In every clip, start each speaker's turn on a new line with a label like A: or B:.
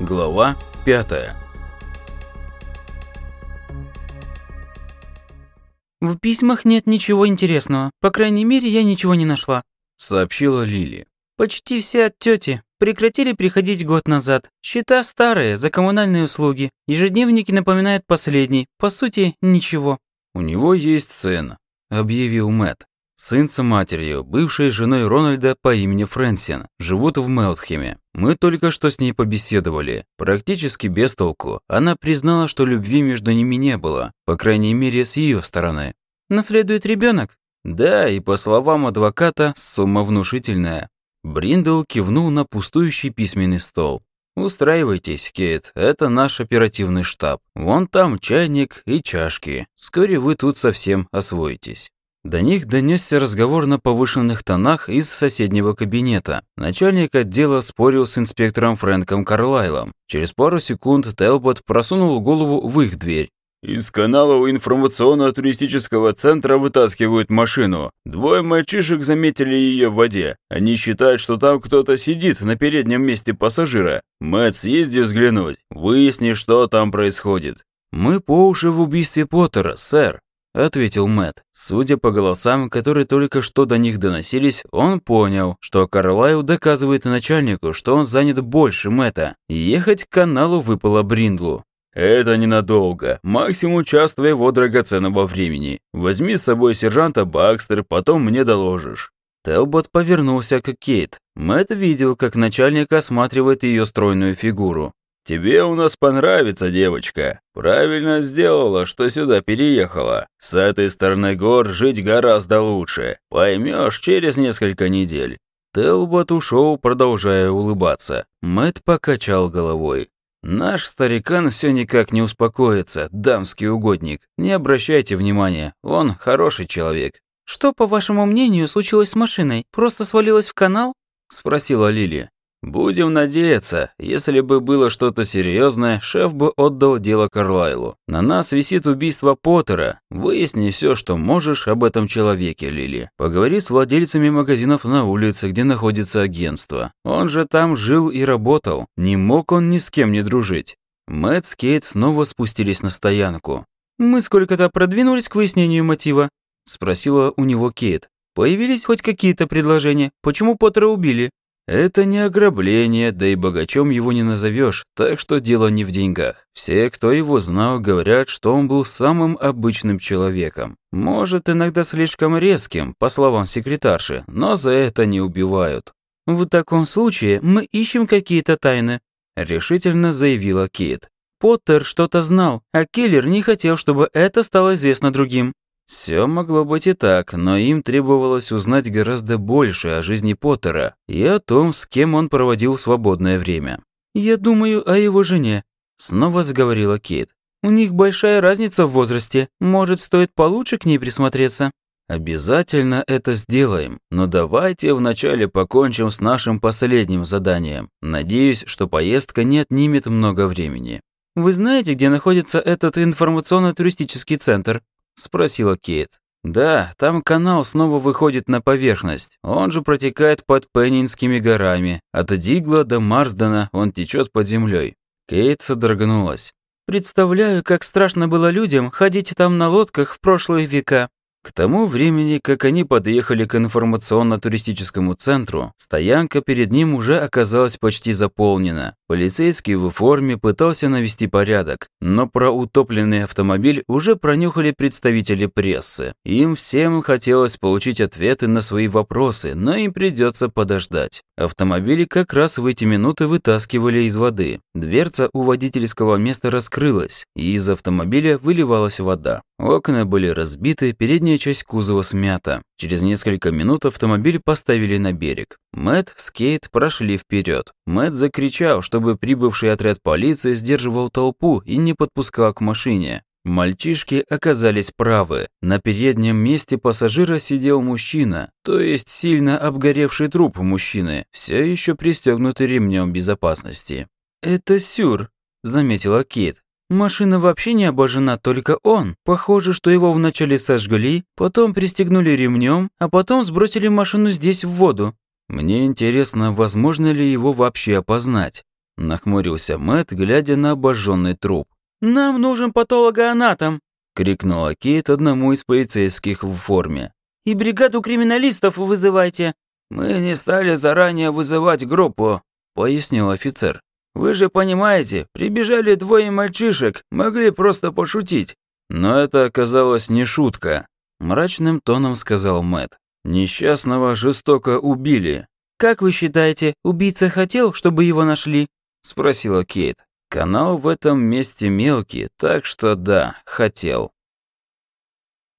A: Глава 5
B: «В письмах нет ничего интересного. По крайней мере, я ничего не нашла», —
A: сообщила Лили.
B: «Почти все от тети. Прекратили приходить год назад. Счета старые, за коммунальные услуги. Ежедневники напоминают последний. По сути, ничего».
A: «У него есть сын», — объявил Мэтт. Сын с матерью, бывшей женой Рональда по имени Фрэнсин, живут в Мелтхеме. Мы только что с ней побеседовали. Практически без толку. Она признала, что любви между ними не было, по крайней мере, с ее стороны.
B: Наследует ребенок?
A: Да, и по словам адвоката, сумма внушительная. Бриндл кивнул на пустующий письменный стол. «Устраивайтесь, Кейт, это наш оперативный штаб. Вон там чайник и чашки. Вскоре вы тут совсем освоитесь». До них донесся разговор на повышенных тонах из соседнего кабинета. Начальник отдела спорил с инспектором Фрэнком Карлайлом. Через пару секунд Телбот просунул голову в их дверь.
C: «Из канала информационно-туристического центра вытаскивают машину. Двое мальчишек заметили ее в воде. Они считают, что там кто-то сидит на переднем месте пассажира. Мэтт, съезди взглянуть. Выясни, что там происходит».
A: «Мы по уши в убийстве Поттера, сэр», — ответил Мэт. Судя по голосам, которые только что до них доносились, он понял, что Карлайл доказывает начальнику, что он занят больше Мэта. Ехать к каналу выпало Бриндлу.
C: «Это ненадолго. Максимум час твоего драгоценного времени. Возьми с собой сержанта Бакстер, потом мне доложишь».
A: Телбот повернулся к Кейт. Мэт видел, как начальник осматривает ее стройную фигуру.
C: «Тебе у нас понравится, девочка. Правильно сделала, что сюда переехала. С этой стороны гор жить гораздо лучше. Поймешь через несколько недель».
A: Телбот ушел, продолжая улыбаться. Мэт покачал головой. «Наш старикан все никак не успокоится, дамский угодник. Не обращайте внимания, он хороший человек».
B: «Что, по вашему мнению, случилось с машиной? Просто свалилась в канал?»
A: – спросила Лили. Будем надеяться, если бы было что-то серьезное, шеф бы отдал дело Карлайлу. На нас висит убийство Поттера. Выясни все, что можешь об этом человеке, Лили. Поговори с владельцами магазинов на улице, где находится агентство. Он же там жил и работал. Не мог он ни с кем не дружить. Мэтт с Кейт снова спустились на стоянку.
B: «Мы сколько-то продвинулись к выяснению мотива?» – спросила у него Кейт. «Появились хоть какие-то предложения? Почему Поттера убили?»
A: Это не ограбление, да и богачом его не назовешь, так что дело не в деньгах. Все, кто его знал, говорят, что он был самым обычным человеком. Может, иногда слишком резким, по словам секретарши, но за это не убивают.
B: «В таком случае мы ищем какие-то тайны», – решительно заявила Кит. «Поттер что-то знал, а киллер не хотел, чтобы это стало известно другим.
A: Все могло быть и так, но им требовалось узнать гораздо больше о жизни Поттера и о том, с кем он проводил свободное время.
B: «Я думаю о его жене», — снова заговорила Кейт. «У них большая разница в возрасте. Может, стоит получше к ней присмотреться?»
A: «Обязательно это сделаем, но давайте вначале покончим с нашим последним заданием. Надеюсь, что поездка не отнимет много времени».
B: «Вы знаете, где находится этот информационно-туристический центр?»
A: Спросила Кейт. «Да, там канал снова выходит на поверхность. Он же протекает под Пеннинскими горами. От Дигла до Марсдена он течет под землей. Кейт содрогнулась.
B: «Представляю, как страшно было людям ходить там на лодках в прошлые века.
A: К тому времени, как они подъехали к информационно-туристическому центру, стоянка перед ним уже оказалась почти заполнена. Полицейский в форме пытался навести порядок, но про утопленный автомобиль уже пронюхали представители прессы. Им всем хотелось получить ответы на свои вопросы, но им придется подождать. Автомобили как раз в эти минуты вытаскивали из воды. Дверца у водительского места раскрылась, и из автомобиля выливалась вода. Окна были разбиты, передняя часть кузова смята. Через несколько минут автомобиль поставили на берег. Мэт с Кейт прошли вперед. Мэт закричал, чтобы прибывший отряд полиции сдерживал толпу и не подпускал к машине. Мальчишки оказались правы. На переднем месте пассажира сидел мужчина, то есть сильно обгоревший труп мужчины, все еще пристегнутый ремнем безопасности.
B: «Это Сюр», — заметила Кейт. Машина вообще не обожжена, только он. Похоже, что его вначале сожгли, потом пристегнули ремнем, а потом сбросили машину здесь в воду.
A: Мне интересно, возможно ли его вообще опознать. Нахмурился Мэт, глядя на обожженный труп.
B: «Нам нужен патологоанатом!»
A: — крикнула Кейт одному из полицейских в форме.
B: «И бригаду криминалистов вызывайте!»
C: «Мы не стали заранее вызывать группу», — пояснил офицер. «Вы же понимаете, прибежали двое мальчишек, могли просто пошутить».
A: Но это оказалось не шутка, мрачным тоном сказал Мэт. Несчастного жестоко убили.
B: Как вы считаете, убийца хотел, чтобы его нашли?
A: спросила Кейт. Канал в этом месте мелкий, так что да, хотел.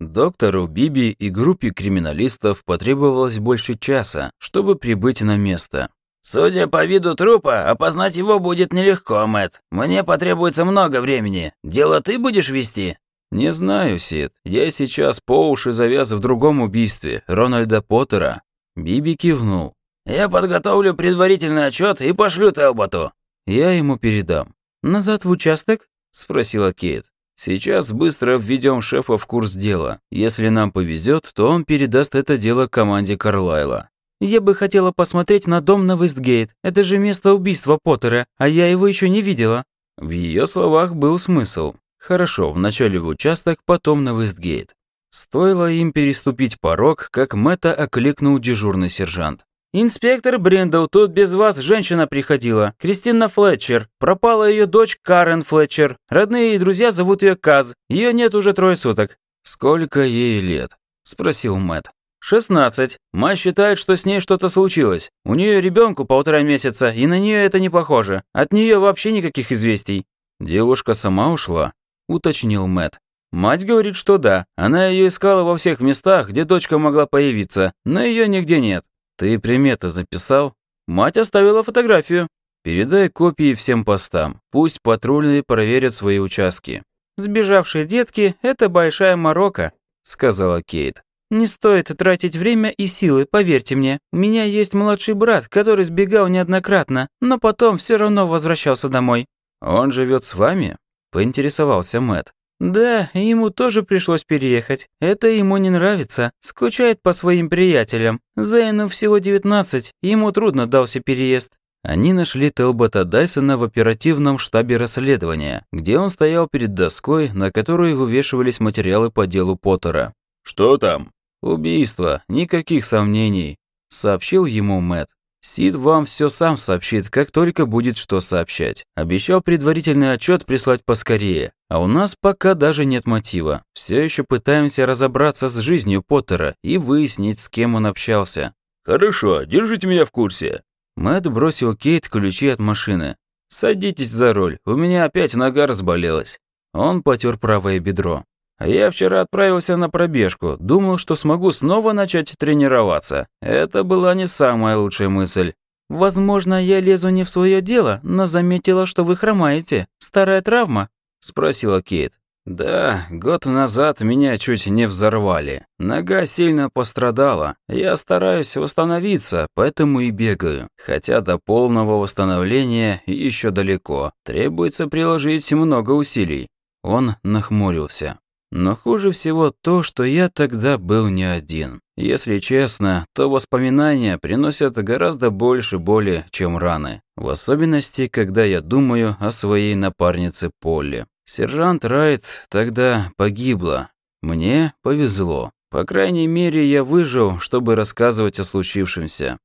A: Доктору Биби и группе криминалистов потребовалось больше часа, чтобы прибыть на место.
C: «Судя по виду трупа, опознать его будет нелегко, Мэт. Мне потребуется много времени. Дело ты будешь вести?»
A: «Не знаю, Сид. Я сейчас по уши завяз в другом убийстве, Рональда Поттера». Биби кивнул.
C: «Я подготовлю предварительный отчет и пошлю Телботу».
A: «Я ему передам».
B: «Назад в участок?»
A: – спросила Кейт. Сейчас быстро введем шефа в курс дела. Если нам повезет, то он передаст это дело команде Карлайла.
B: Я бы хотела посмотреть на дом на Вестгейт. Это же место убийства Поттера, а я его еще не видела.
A: В ее словах был смысл. Хорошо, вначале в участок, потом на Вестгейт. Стоило им переступить порог, как Мэтта окликнул дежурный сержант.
B: «Инспектор Бриндл, тут без вас женщина приходила. Кристина Флетчер. Пропала ее дочь Карен Флетчер. Родные и друзья зовут ее Каз. Ее нет уже трое суток».
A: «Сколько ей лет?» – спросил Мэтт.
B: «Шестнадцать. Мать считает, что с ней что-то случилось. У нее ребенку полтора месяца, и на нее это не похоже. От нее вообще никаких известий».
A: «Девушка сама ушла?» – уточнил Мэтт.
B: Мать говорит, что да. Она ее искала во всех местах, где дочка могла появиться, но ее нигде нет.
A: Ты приметы записал?
B: Мать оставила фотографию.
A: Передай копии всем постам. Пусть патрульные проверят свои участки.
B: Сбежавшие детки – это большая морока, сказала Кейт. Не стоит тратить время и силы, поверьте мне. У меня есть младший брат, который сбегал неоднократно, но потом все равно возвращался домой.
A: Он живет с вами? Поинтересовался Мэт.
B: Да, ему тоже пришлось переехать. Это ему не нравится. Скучает по своим приятелям. Зейну всего 19, ему трудно дался переезд.
A: Они нашли Телбота Дайсона в оперативном штабе расследования, где он стоял перед доской, на которой вывешивались материалы по делу Поттера.
C: «Что там?»
A: «Убийство, никаких сомнений», — сообщил ему Мэт. Сид вам все сам сообщит, как только будет что сообщать. Обещал предварительный отчет прислать поскорее, а у нас пока даже нет мотива. Все еще пытаемся разобраться с жизнью Поттера и выяснить, с кем он общался.
C: Хорошо, держите меня в курсе.
A: Мэтт бросил Кейт ключи от машины. «Садитесь за руль, у меня опять нога разболелась». Он потер правое бедро. А я вчера отправился на пробежку, думал, что смогу снова начать тренироваться. Это была не самая лучшая мысль.
B: «Возможно, я лезу не в свое дело, но заметила, что вы хромаете. Старая травма?»
A: – спросила Кейт. «Да, год назад меня чуть не взорвали. Нога сильно пострадала. Я стараюсь восстановиться, поэтому и бегаю. Хотя до полного восстановления еще далеко. Требуется приложить много усилий». Он нахмурился. Но хуже всего то, что я тогда был не один. Если честно, то воспоминания приносят гораздо больше боли, чем раны. В особенности, когда я думаю о своей напарнице Полли. Сержант Райт тогда погибла. Мне повезло. По крайней мере, я выжил, чтобы рассказывать о случившемся.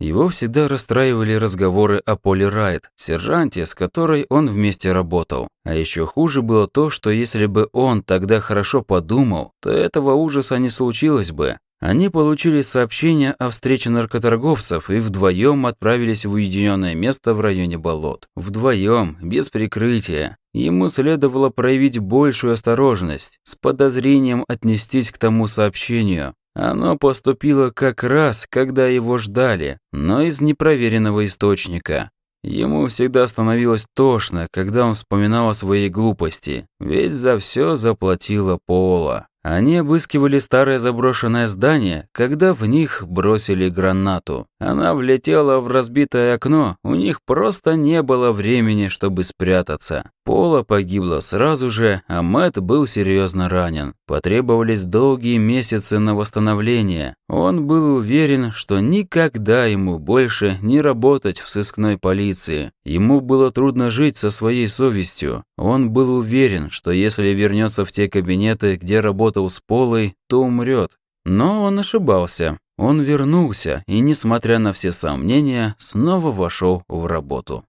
A: Его всегда расстраивали разговоры о Поле Райт, сержанте, с которой он вместе работал. А еще хуже было то, что если бы он тогда хорошо подумал, то этого ужаса не случилось бы. Они получили сообщение о встрече наркоторговцев и вдвоем отправились в уединенное место в районе болот. Вдвоем, без прикрытия. Ему следовало проявить большую осторожность, с подозрением отнестись к тому сообщению, оно поступило как раз, когда его ждали, но из непроверенного источника. Ему всегда становилось тошно, когда он вспоминал о своей глупости, ведь за все заплатила Пола. Они обыскивали старое заброшенное здание, когда в них бросили гранату. Она влетела в разбитое окно, у них просто не было времени, чтобы спрятаться. Пола погибла сразу же, а Мэтт был серьезно ранен. Потребовались долгие месяцы на восстановление. Он был уверен, что никогда ему больше не работать в сыскной полиции. Ему было трудно жить со своей совестью. Он был уверен, что если вернется в те кабинеты, где работал с Полой, то умрет. Но он ошибался. Он вернулся и, несмотря на все сомнения, снова вошел в работу.